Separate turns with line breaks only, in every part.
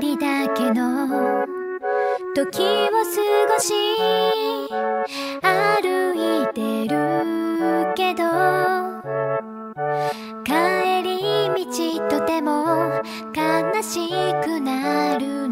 人だけの時を過ごし歩いてるけど帰り道とても悲しくなる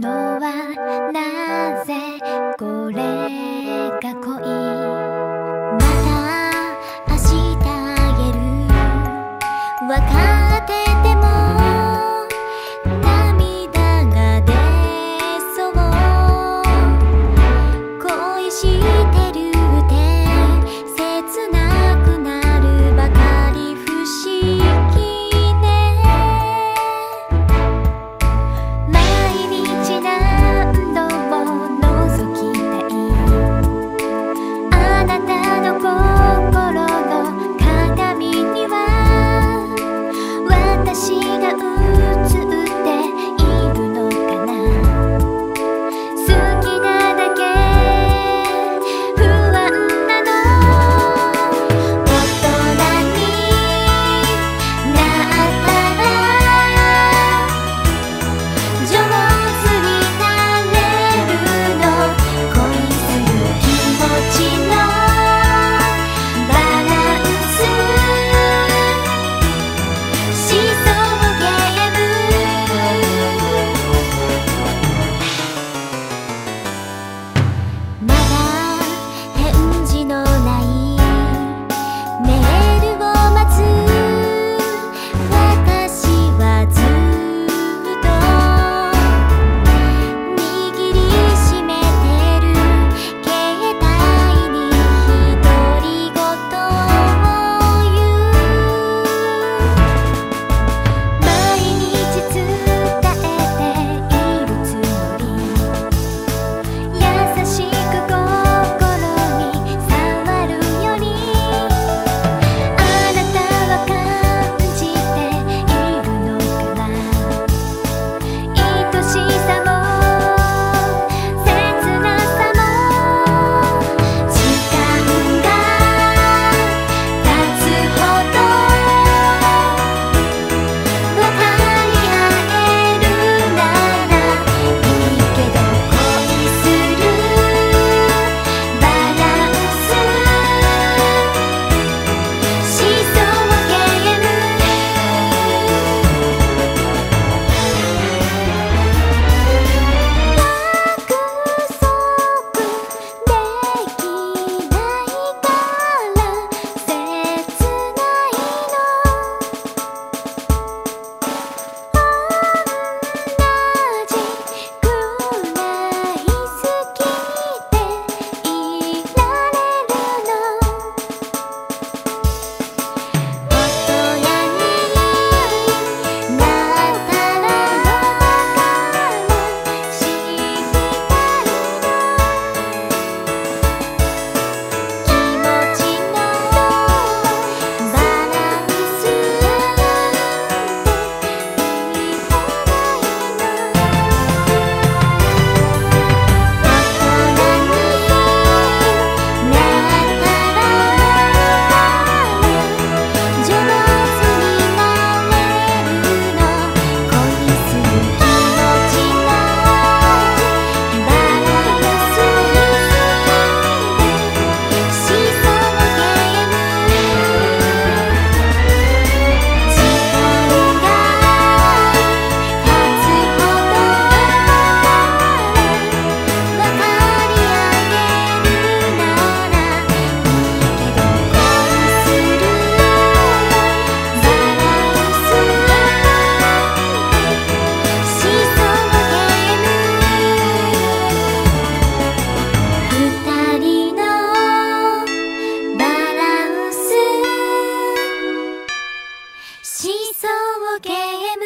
ゲーム